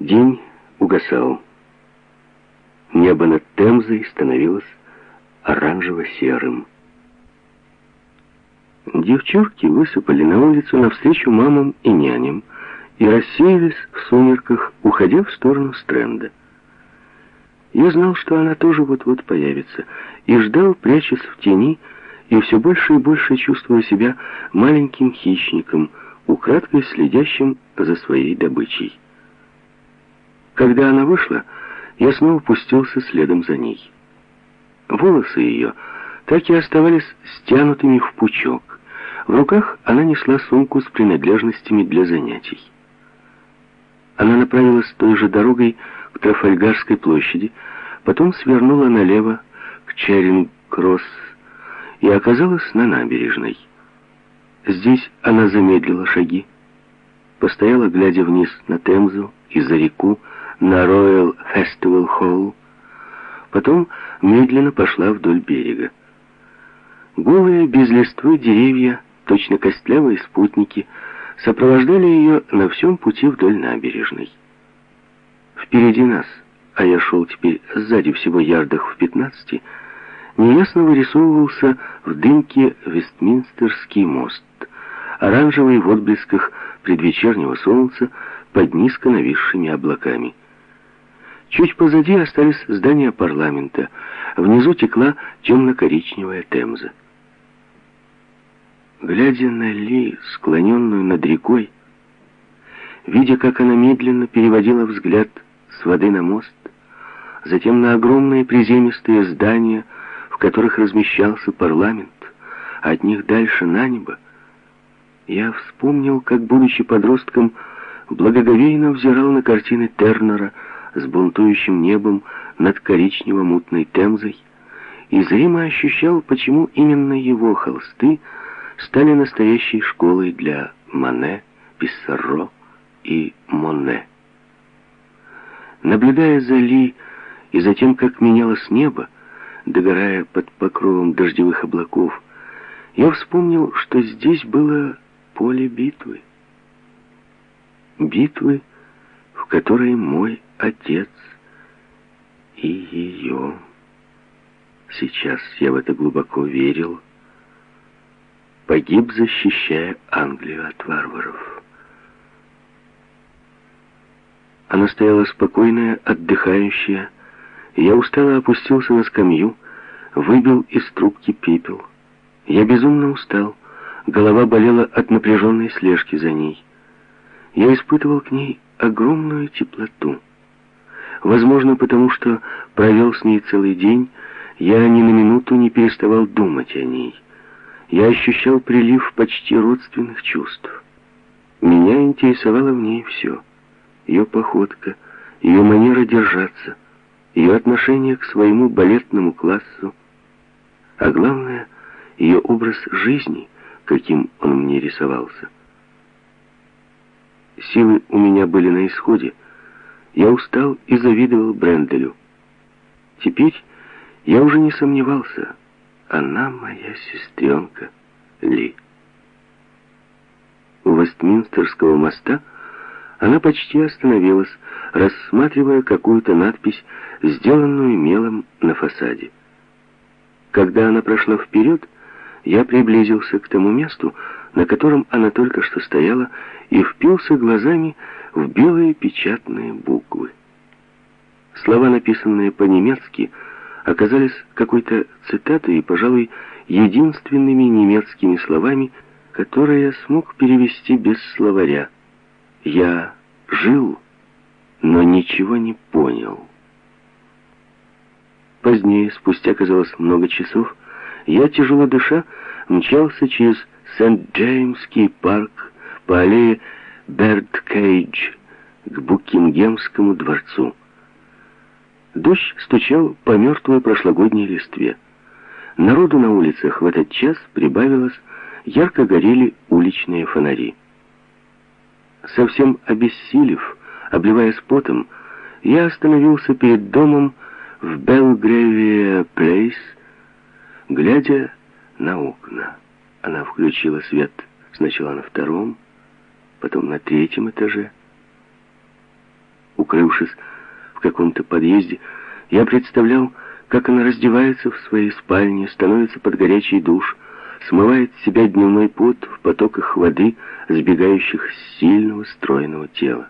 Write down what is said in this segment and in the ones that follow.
День угасал. Небо над Темзой становилось оранжево-серым. Девчурки высыпали на улицу навстречу мамам и няням и рассеялись в сумерках, уходя в сторону стренда. Я знал, что она тоже вот-вот появится, и ждал, прячась в тени, и все больше и больше чувствуя себя маленьким хищником, украдкой следящим за своей добычей. Когда она вышла, я снова пустился следом за ней. Волосы ее так и оставались стянутыми в пучок. В руках она несла сумку с принадлежностями для занятий. Она направилась той же дорогой к Трафальгарской площади, потом свернула налево к Чаринг-Кросс и оказалась на набережной. Здесь она замедлила шаги, постояла, глядя вниз на Темзу и за реку, на Роyal Festival Холл, потом медленно пошла вдоль берега. Голые, без листвы деревья, точно костлявые спутники, сопровождали ее на всем пути вдоль набережной. Впереди нас, а я шел теперь сзади всего ярдах в пятнадцати, неясно вырисовывался в дымке Вестминстерский мост, оранжевый в отблесках предвечернего солнца под низко нависшими облаками. Чуть позади остались здания парламента, внизу текла темно-коричневая темза. Глядя на Ли, склоненную над рекой, видя, как она медленно переводила взгляд с воды на мост, затем на огромные приземистые здания, в которых размещался парламент, а от них дальше на небо, я вспомнил, как, будучи подростком, благоговейно взирал на картины Тернера с бунтующим небом над коричнево-мутной Темзой и зримо ощущал, почему именно его холсты — стали настоящей школой для Мане, Писсаро и Моне. Наблюдая за Ли и за тем, как менялось небо, догорая под покровом дождевых облаков, я вспомнил, что здесь было поле битвы. Битвы, в которой мой отец и ее. Сейчас я в это глубоко верил, погиб, защищая Англию от варваров. Она стояла спокойная, отдыхающая, и я устало опустился на скамью, выбил из трубки пепел. Я безумно устал, голова болела от напряженной слежки за ней. Я испытывал к ней огромную теплоту. Возможно, потому что провел с ней целый день, я ни на минуту не переставал думать о ней я ощущал прилив почти родственных чувств. Меня интересовало в ней все. Ее походка, ее манера держаться, ее отношение к своему балетному классу, а главное, ее образ жизни, каким он мне рисовался. Силы у меня были на исходе. Я устал и завидовал Бренделю. Теперь я уже не сомневался, она моя сестренка Ли. У Вестминстерского моста она почти остановилась, рассматривая какую-то надпись, сделанную мелом на фасаде. Когда она прошла вперед, я приблизился к тому месту, на котором она только что стояла, и впился глазами в белые печатные буквы. Слова, написанные по-немецки, — оказались какой-то цитатой и, пожалуй, единственными немецкими словами, которые я смог перевести без словаря. Я жил, но ничего не понял. Позднее, спустя, казалось, много часов, я, тяжело дыша, мчался через Сент-Джеймский парк по аллее Берд-Кейдж к Букингемскому дворцу. Дождь стучал по мертвой прошлогодней листве. Народу на улицах в этот час прибавилось, ярко горели уличные фонари. Совсем обессилев, обливаясь потом, я остановился перед домом в Белгревия Плейс, глядя на окна. Она включила свет сначала на втором, потом на третьем этаже. Укрывшись в каком-то подъезде, я представлял, как она раздевается в своей спальне, становится под горячий душ, смывает с себя дневной пот в потоках воды, сбегающих с сильного стройного тела.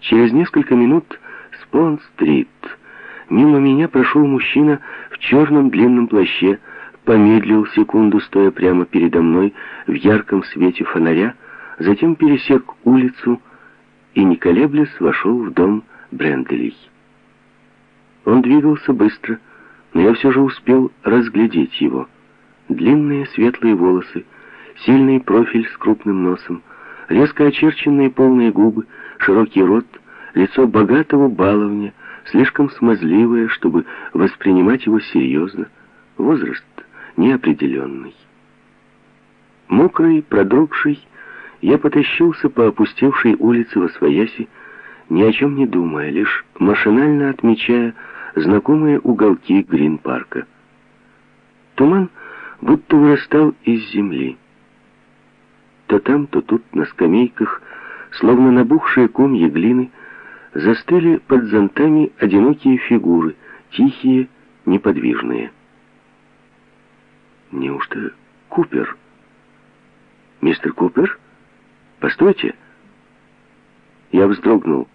Через несколько минут с Понт-стрит мимо меня прошел мужчина в черном длинном плаще, помедлил секунду, стоя прямо передо мной в ярком свете фонаря, затем пересек улицу и, не колеблясь, вошел в дом Бренделей. Он двигался быстро, но я все же успел разглядеть его. Длинные светлые волосы, сильный профиль с крупным носом, резко очерченные полные губы, широкий рот, лицо богатого баловня, слишком смазливое, чтобы воспринимать его серьезно, возраст неопределенный. Мокрый, продрогший, я потащился по опустевшей улице во свояси, ни о чем не думая, лишь машинально отмечая знакомые уголки Грин-парка. Туман будто вырастал из земли. То там, то тут, на скамейках, словно набухшие комья глины, застыли под зонтами одинокие фигуры, тихие, неподвижные. Неужто Купер? Мистер Купер? Постойте. Я вздрогнул,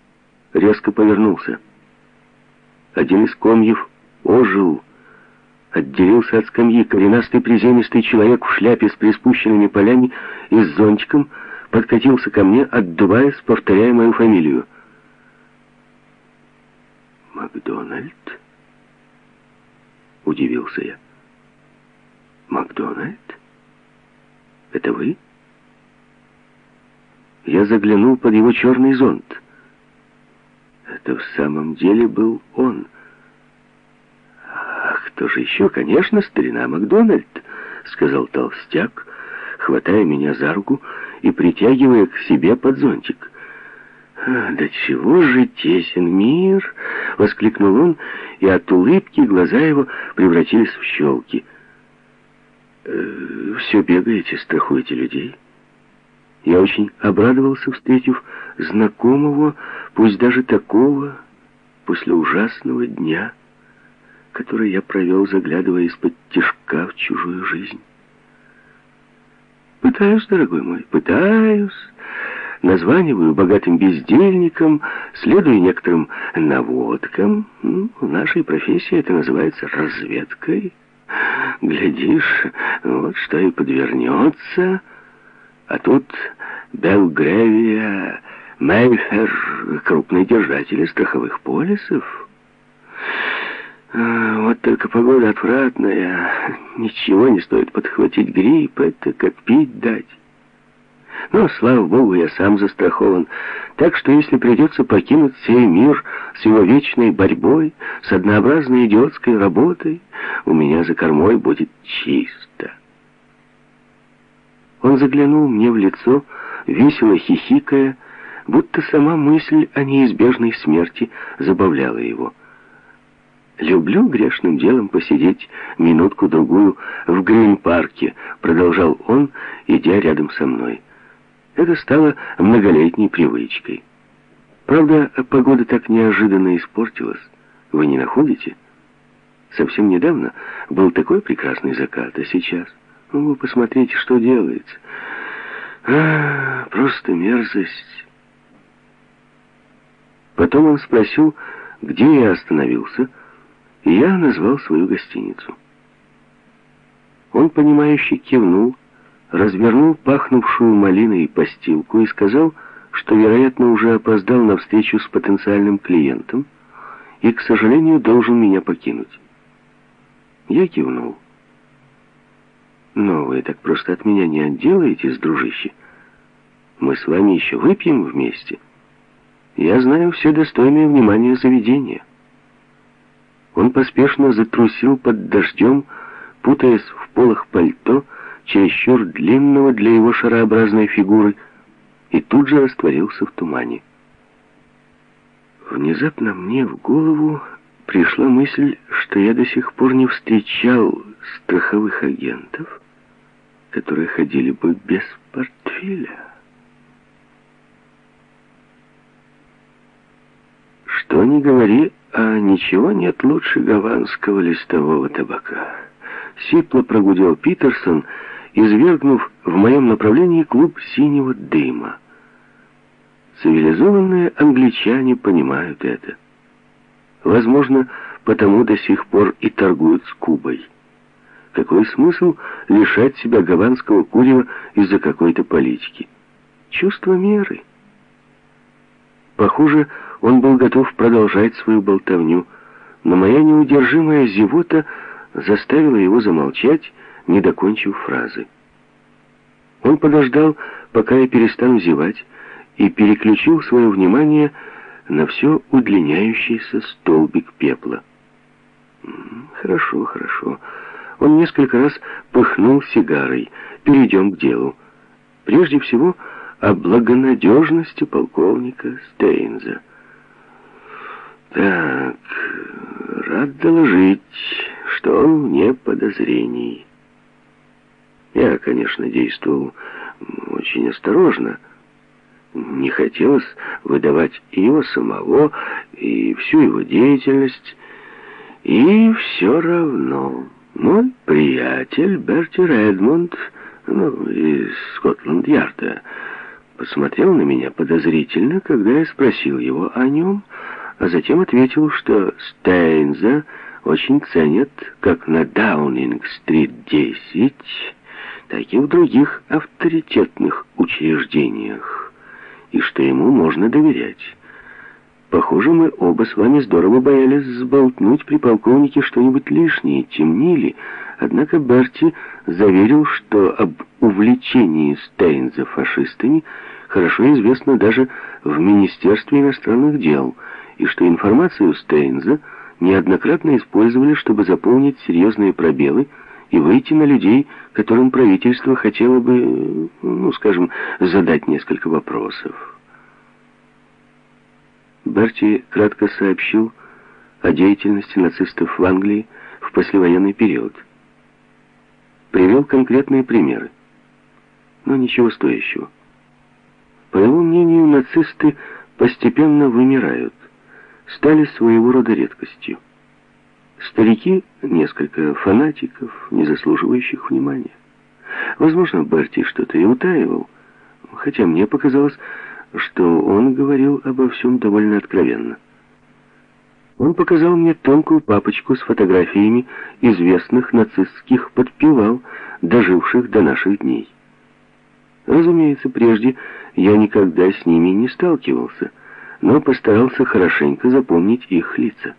резко повернулся. Один из комьев ожил, отделился от скамьи. Коренастый приземистый человек в шляпе с приспущенными полями и с зонтиком подкатился ко мне, отдуваясь, повторяя мою фамилию. «Макдональд?» — удивился я. «Макдональд? Это вы?» Я заглянул под его черный зонт. Это в самом деле был он. «А кто же еще? Конечно, старина Макдональд», — сказал толстяк, хватая меня за руку и притягивая к себе под зонтик. «А, «Да чего же тесен мир!» — воскликнул он, и от улыбки глаза его превратились в щелки. «Э, «Все бегаете, страхуете людей?» Я очень обрадовался, встретив знакомого, пусть даже такого, после ужасного дня, который я провел, заглядывая из-под тишка в чужую жизнь. Пытаюсь, дорогой мой, пытаюсь. Названиваю богатым бездельникам, следую некоторым наводкам. Ну, в нашей профессии это называется разведкой. Глядишь, вот что и подвернется... А тут Белгревия, Мейфер, крупные держатели страховых полисов. А, вот только погода отвратная. Ничего не стоит подхватить грипп, это как пить дать. Но, слава богу, я сам застрахован. Так что если придется покинуть сей мир с его вечной борьбой, с однообразной идиотской работой, у меня за кормой будет чисто. Он заглянул мне в лицо, весело хихикая, будто сама мысль о неизбежной смерти забавляла его. «Люблю грешным делом посидеть минутку-другую в Грин-парке», продолжал он, идя рядом со мной. Это стало многолетней привычкой. Правда, погода так неожиданно испортилась. Вы не находите? Совсем недавно был такой прекрасный закат, а сейчас... Ну, вы посмотрите, что делается. А, просто мерзость. Потом он спросил, где я остановился, и я назвал свою гостиницу. Он, понимающе кивнул, развернул пахнувшую малиной постилку и сказал, что, вероятно, уже опоздал на встречу с потенциальным клиентом и, к сожалению, должен меня покинуть. Я кивнул. Но вы так просто от меня не отделаетесь, дружище. Мы с вами еще выпьем вместе. Я знаю все достойные внимания заведения. Он поспешно затрусил под дождем, путаясь в полах пальто, чересчур длинного для его шарообразной фигуры, и тут же растворился в тумане. Внезапно мне в голову пришла мысль, что я до сих пор не встречал страховых агентов, которые ходили бы без портфеля. ни говори, а ничего нет лучше гаванского листового табака. Сипло прогудел Питерсон, извергнув в моем направлении клуб синего дыма. Цивилизованные англичане понимают это. Возможно, потому до сих пор и торгуют с Кубой. Какой смысл лишать себя гаванского курева из-за какой-то политики? Чувство меры. Похоже, он был готов продолжать свою болтовню, но моя неудержимая зевота заставила его замолчать, не докончив фразы. Он подождал, пока я перестану зевать, и переключил свое внимание на все удлиняющийся столбик пепла. «Хорошо, хорошо». Он несколько раз пыхнул сигарой. «Перейдем к делу. Прежде всего, о благонадежности полковника Стейнза». «Так, рад доложить, что он вне подозрений». Я, конечно, действовал очень осторожно, не хотелось выдавать его самого, и всю его деятельность. И все равно мой приятель Берти Редмонд, ну, из Скотланд-Ярда, посмотрел на меня подозрительно, когда я спросил его о нем, а затем ответил, что Стейнза очень ценят как на Даунинг-стрит 10, так и в других авторитетных учреждениях и что ему можно доверять. Похоже, мы оба с вами здорово боялись сболтнуть при полковнике что-нибудь лишнее, темнили. Однако Берти заверил, что об увлечении Стейнза фашистами хорошо известно даже в Министерстве иностранных дел, и что информацию Стейнза неоднократно использовали, чтобы заполнить серьезные пробелы и выйти на людей, которым правительство хотело бы, ну, скажем, задать несколько вопросов. Берти кратко сообщил о деятельности нацистов в Англии в послевоенный период. Привел конкретные примеры, но ничего стоящего. По его мнению, нацисты постепенно вымирают, стали своего рода редкостью. Старики — несколько фанатиков, не заслуживающих внимания. Возможно, Берти что-то и утаивал, хотя мне показалось, что он говорил обо всем довольно откровенно. Он показал мне тонкую папочку с фотографиями известных нацистских подпевал, доживших до наших дней. Разумеется, прежде я никогда с ними не сталкивался, но постарался хорошенько запомнить их лица.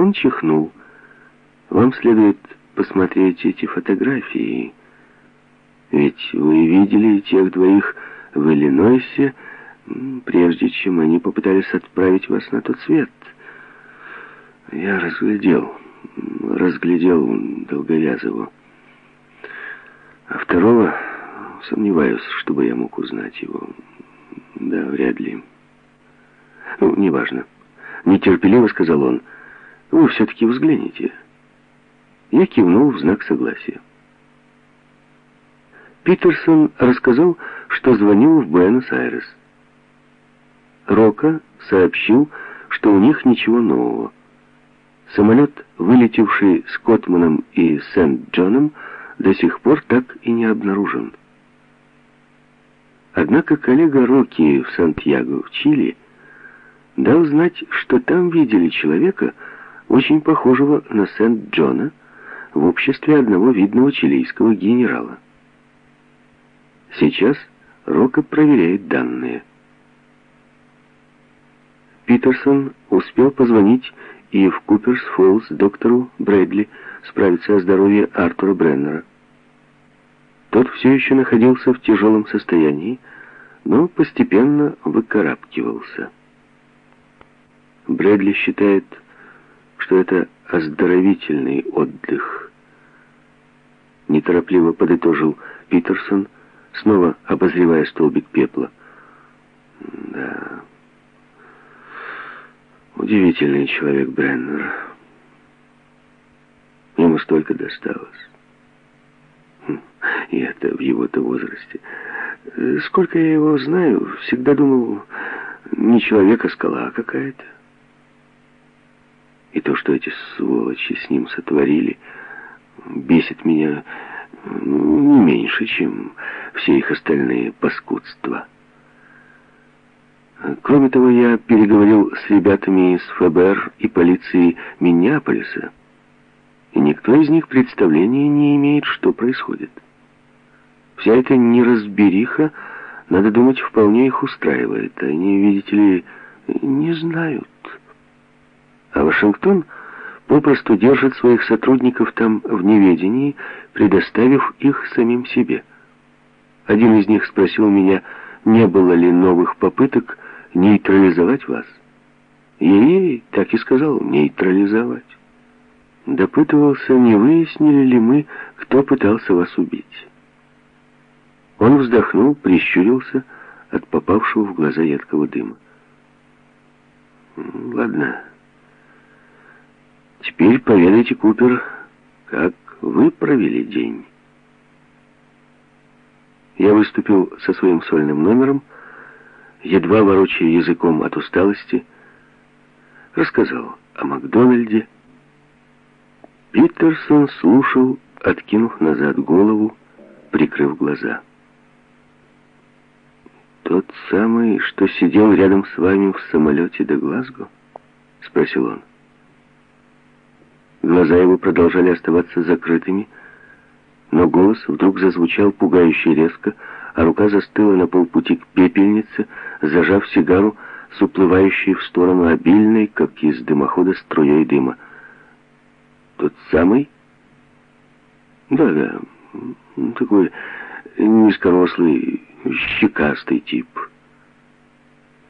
Он чихнул. «Вам следует посмотреть эти фотографии. Ведь вы видели тех двоих в Иллинойсе, прежде чем они попытались отправить вас на тот свет. Я разглядел, разглядел Долговязову. А второго сомневаюсь, чтобы я мог узнать его. Да, вряд ли. Ну, неважно. Нетерпеливо сказал он. Вы все-таки взгляните. Я кивнул в знак согласия. Питерсон рассказал, что звонил в Буэнос-Айрес. Рока сообщил, что у них ничего нового. Самолет, вылетевший с Котманом и Сент-Джоном, до сих пор так и не обнаружен. Однако коллега Рокки в Сантьяго, в Чили, дал знать, что там видели человека, очень похожего на Сент-Джона, в обществе одного видного чилийского генерала. Сейчас Рока проверяет данные. Питерсон успел позвонить и в Куперс-Фоллс доктору Брэдли справиться о здоровье Артура Бреннера. Тот все еще находился в тяжелом состоянии, но постепенно выкарабкивался. Брэдли считает, что это оздоровительный отдых. Неторопливо подытожил Питерсон, снова обозревая столбик пепла. Да, удивительный человек Бреннер. Ему столько досталось. Хм, и это в его-то возрасте. Сколько я его знаю, всегда думал, не человек, а скала какая-то. И то, что эти сволочи с ним сотворили, бесит меня ну, не меньше, чем все их остальные паскудства. Кроме того, я переговорил с ребятами из ФБР и полиции Миннеаполиса, и никто из них представления не имеет, что происходит. Вся эта неразбериха, надо думать, вполне их устраивает. Они, видите ли, не знают. А Вашингтон попросту держит своих сотрудников там в неведении, предоставив их самим себе. Один из них спросил меня, не было ли новых попыток нейтрализовать вас. Ей так и сказал, нейтрализовать. Допытывался, не выяснили ли мы, кто пытался вас убить. Он вздохнул, прищурился от попавшего в глаза едкого дыма. «Ладно. Теперь поведайте, Купер, как вы провели день». Я выступил со своим сольным номером, едва ворочая языком от усталости, рассказал о Макдональде. Питерсон слушал, откинув назад голову, прикрыв глаза. «Тот самый, что сидел рядом с вами в самолете до Глазго?» — спросил он. Глаза его продолжали оставаться закрытыми, но голос вдруг зазвучал пугающе резко, а рука застыла на полпути к пепельнице, зажав сигару с уплывающей в сторону обильной, как из дымохода, струей дыма. «Тот самый?» «Да-да, такой низкорослый, щекастый тип.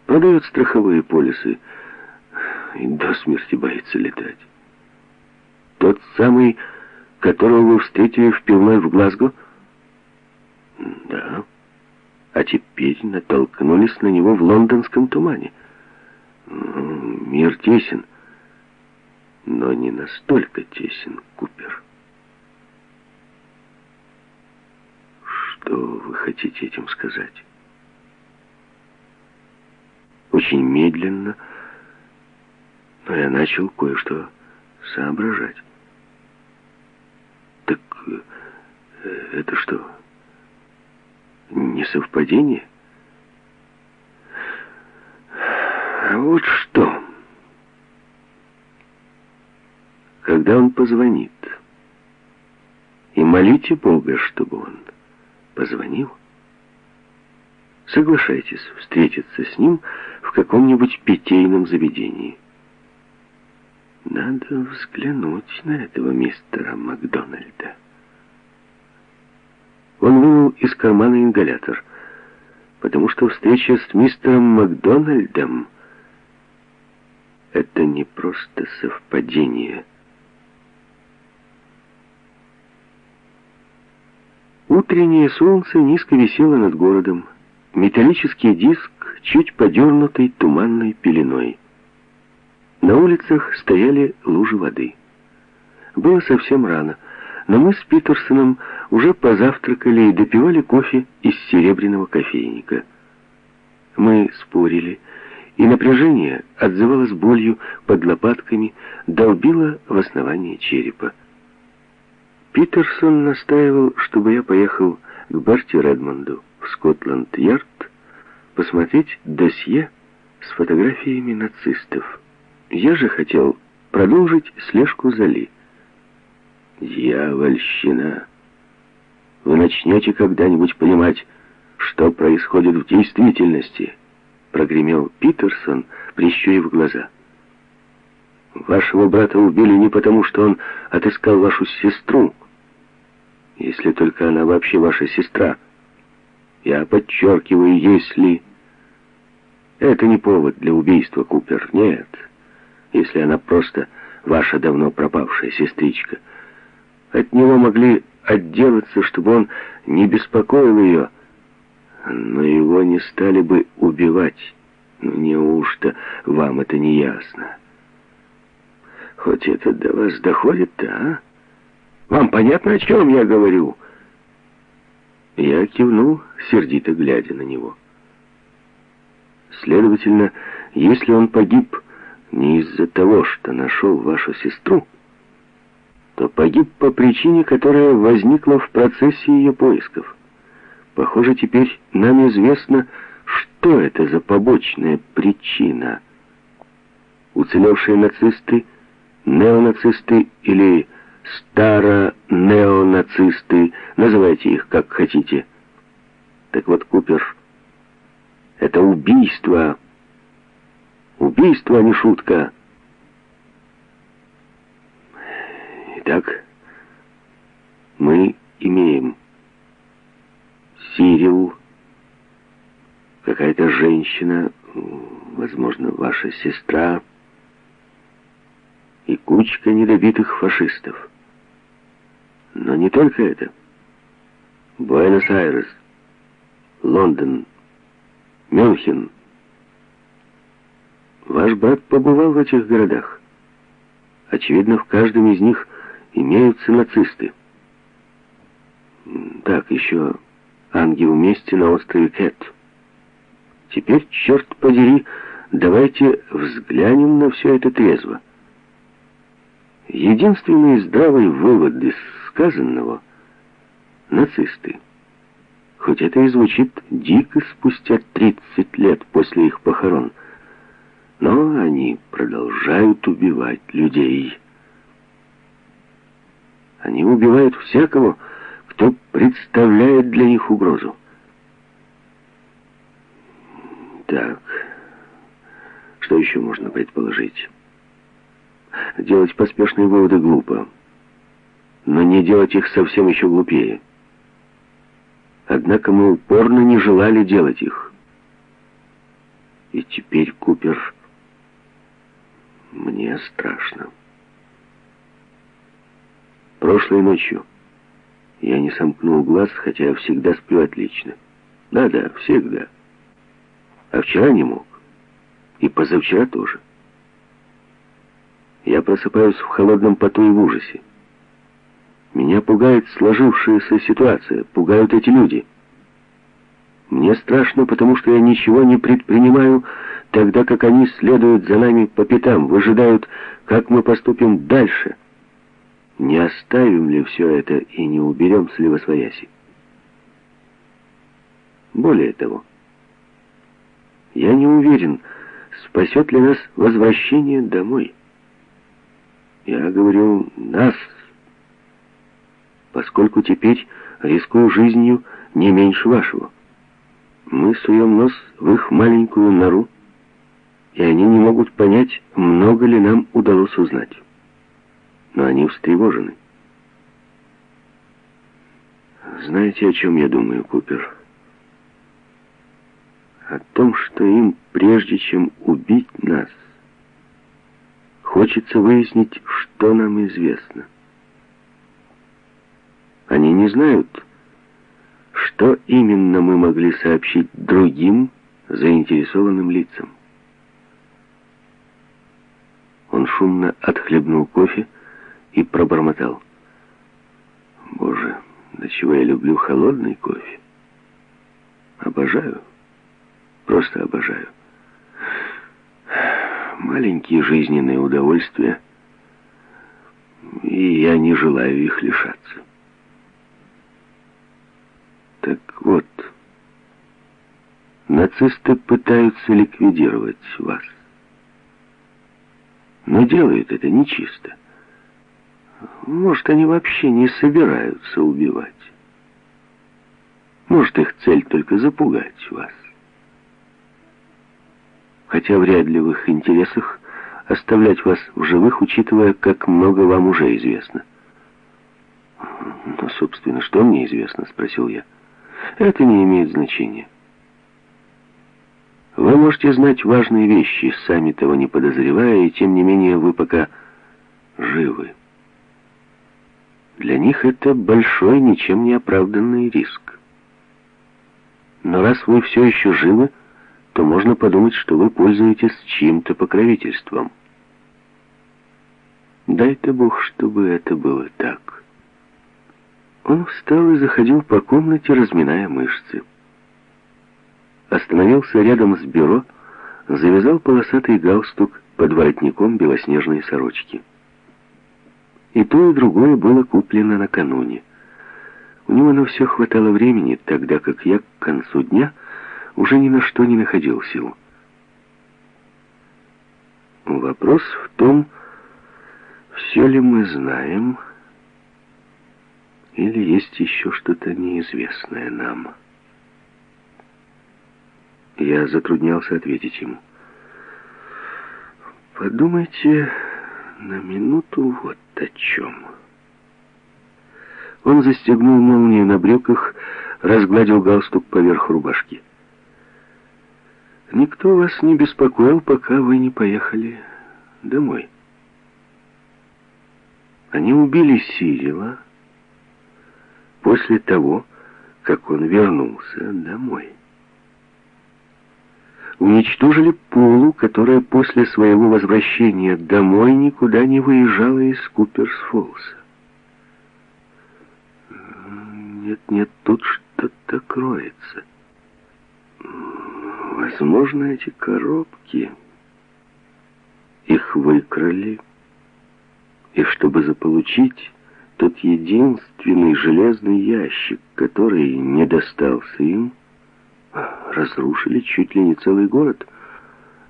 Продает страховые полисы и до смерти боится летать. Тот самый, которого вы встретили в пивной в Глазго?» «Да» а теперь натолкнулись на него в лондонском тумане. Мир тесен, но не настолько тесен, Купер. Что вы хотите этим сказать? Очень медленно, но я начал кое-что соображать. Так э, это что... Не совпадение? Вот что. Когда он позвонит, и молите Бога, чтобы он позвонил, соглашайтесь встретиться с ним в каком-нибудь питейном заведении. Надо взглянуть на этого мистера Макдональда. Он вынул из кармана ингалятор, потому что встреча с мистером Макдональдом — это не просто совпадение. Утреннее солнце низко висело над городом. Металлический диск, чуть подернутый туманной пеленой. На улицах стояли лужи воды. Было совсем рано — но мы с Питерсоном уже позавтракали и допивали кофе из серебряного кофейника. Мы спорили, и напряжение отзывалось болью под лопатками, долбило в основание черепа. Питерсон настаивал, чтобы я поехал к Барти Редмонду в Скотланд-Ярд посмотреть досье с фотографиями нацистов. Я же хотел продолжить слежку за Ли. Дьявольщина. Вы начнете когда-нибудь понимать, что происходит в действительности, прогремел Питерсон, прищурив глаза. Вашего брата убили не потому, что он отыскал вашу сестру, если только она вообще ваша сестра. Я подчеркиваю, если... Это не повод для убийства, Купер, нет. Если она просто ваша давно пропавшая сестричка — от него могли отделаться, чтобы он не беспокоил ее, но его не стали бы убивать. Ну, неужто вам это не ясно? Хоть это до вас доходит-то, а? Вам понятно, о чем я говорю?» Я кивнул, сердито глядя на него. Следовательно, если он погиб не из-за того, что нашел вашу сестру, то погиб по причине, которая возникла в процессе ее поисков. Похоже, теперь нам известно, что это за побочная причина. Уцелевшие нацисты, неонацисты или старо-неонацисты, называйте их как хотите. Так вот, Купер, это убийство. Убийство, а не шутка. Итак, мы имеем Сирил, какая-то женщина, возможно, ваша сестра, и кучка недобитых фашистов. Но не только это. Буэнос-Айрес, Лондон, Мюнхен. Ваш брат побывал в этих городах. Очевидно, в каждом из них имеются нацисты. Так, еще ангел вместе на острове Кэт. Теперь, черт подери, давайте взглянем на все это трезво. Единственный здравый вывод из сказанного — нацисты. Хоть это и звучит дико спустя 30 лет после их похорон, но они продолжают убивать людей. Они убивают всякого, кто представляет для них угрозу. Так, что еще можно предположить? Делать поспешные выводы глупо. Но не делать их совсем еще глупее. Однако мы упорно не желали делать их. И теперь, Купер, мне страшно. Прошлой ночью я не сомкнул глаз, хотя я всегда сплю отлично. Да-да, всегда. А вчера не мог. И позавчера тоже. Я просыпаюсь в холодном поту и в ужасе. Меня пугает сложившаяся ситуация, пугают эти люди. Мне страшно, потому что я ничего не предпринимаю, тогда как они следуют за нами по пятам, выжидают, как мы поступим дальше. Не оставим ли все это и не уберем с Левосвояси? Более того, я не уверен, спасет ли нас возвращение домой. Я говорю «нас», поскольку теперь рискую жизнью не меньше вашего. Мы суем нос в их маленькую нору, и они не могут понять, много ли нам удалось узнать. Но они встревожены. Знаете, о чем я думаю, Купер? О том, что им, прежде чем убить нас, Хочется выяснить, что нам известно. Они не знают, что именно мы могли сообщить другим заинтересованным лицам. Он шумно отхлебнул кофе и пробормотал. Боже, до чего я люблю холодный кофе. Обожаю. Просто обожаю маленькие жизненные удовольствия, и я не желаю их лишаться. Так вот, нацисты пытаются ликвидировать вас. Но делают это нечисто. Может, они вообще не собираются убивать. Может, их цель только запугать вас хотя вряд ли в их интересах оставлять вас в живых, учитывая, как много вам уже известно. «Но, собственно, что мне известно?» — спросил я. «Это не имеет значения. Вы можете знать важные вещи, сами того не подозревая, и тем не менее вы пока живы. Для них это большой, ничем не оправданный риск. Но раз вы все еще живы, то можно подумать, что вы пользуетесь чьим-то покровительством. Дай-то Бог, чтобы это было так. Он встал и заходил по комнате, разминая мышцы. Остановился рядом с бюро, завязал полосатый галстук под воротником белоснежной сорочки. И то, и другое было куплено накануне. У него на все хватало времени, тогда как я к концу дня уже ни на что не находил сил. Вопрос в том, все ли мы знаем, или есть еще что-то неизвестное нам. Я затруднялся ответить ему. Подумайте на минуту вот о чем. Он застегнул молнию на брюках, разгладил галстук поверх рубашки. Никто вас не беспокоил, пока вы не поехали домой. Они убили Сирила после того, как он вернулся домой. Уничтожили Полу, которая после своего возвращения домой никуда не выезжала из Куперсфолса. Нет, нет, тут что-то кроется. Возможно, эти коробки... Их выкрали, и чтобы заполучить тот единственный железный ящик, который не достался им, разрушили чуть ли не целый город.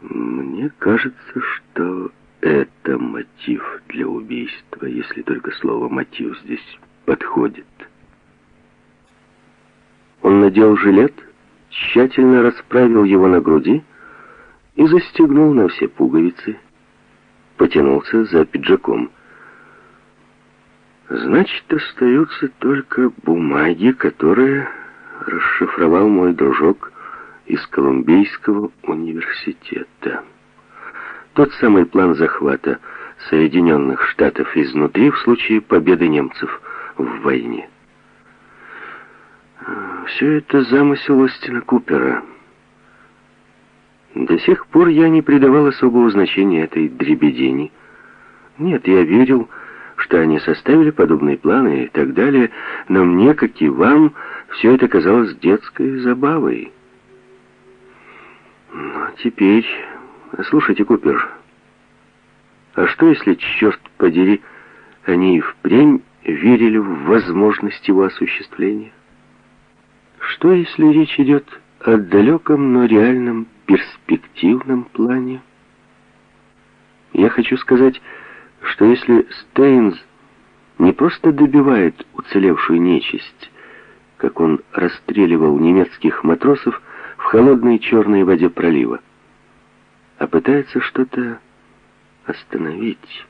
Мне кажется, что это мотив для убийства, если только слово «мотив» здесь подходит. Он надел жилет, тщательно расправил его на груди и застегнул на все пуговицы, потянулся за пиджаком. Значит, остаются только бумаги, которые расшифровал мой дружок из Колумбийского университета. Тот самый план захвата Соединенных Штатов изнутри в случае победы немцев в войне. Все это замысел Остина Купера. До сих пор я не придавал особого значения этой дребедени. Нет, я верил, что они составили подобные планы и так далее, но мне, как и вам, все это казалось детской забавой. Но теперь... Слушайте, Купер, а что если, черт подери, они и впрямь верили в возможность его осуществления? Что если речь идет о далеком, но реальном перспективном плане? Я хочу сказать, что если Стейнс не просто добивает уцелевшую нечисть, как он расстреливал немецких матросов в холодной черной воде пролива, а пытается что-то остановить.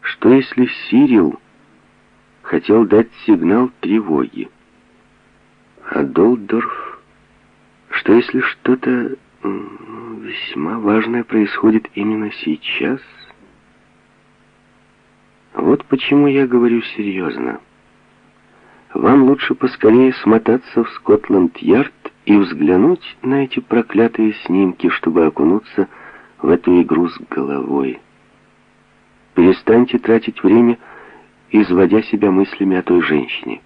Что если Сирил хотел дать сигнал тревоги? А Долдорф, что если что-то весьма важное происходит именно сейчас? Вот почему я говорю серьезно. Вам лучше поскорее смотаться в Скотланд-Ярд и взглянуть на эти проклятые снимки, чтобы окунуться в эту игру с головой. Перестаньте тратить время, изводя себя мыслями о той женщине.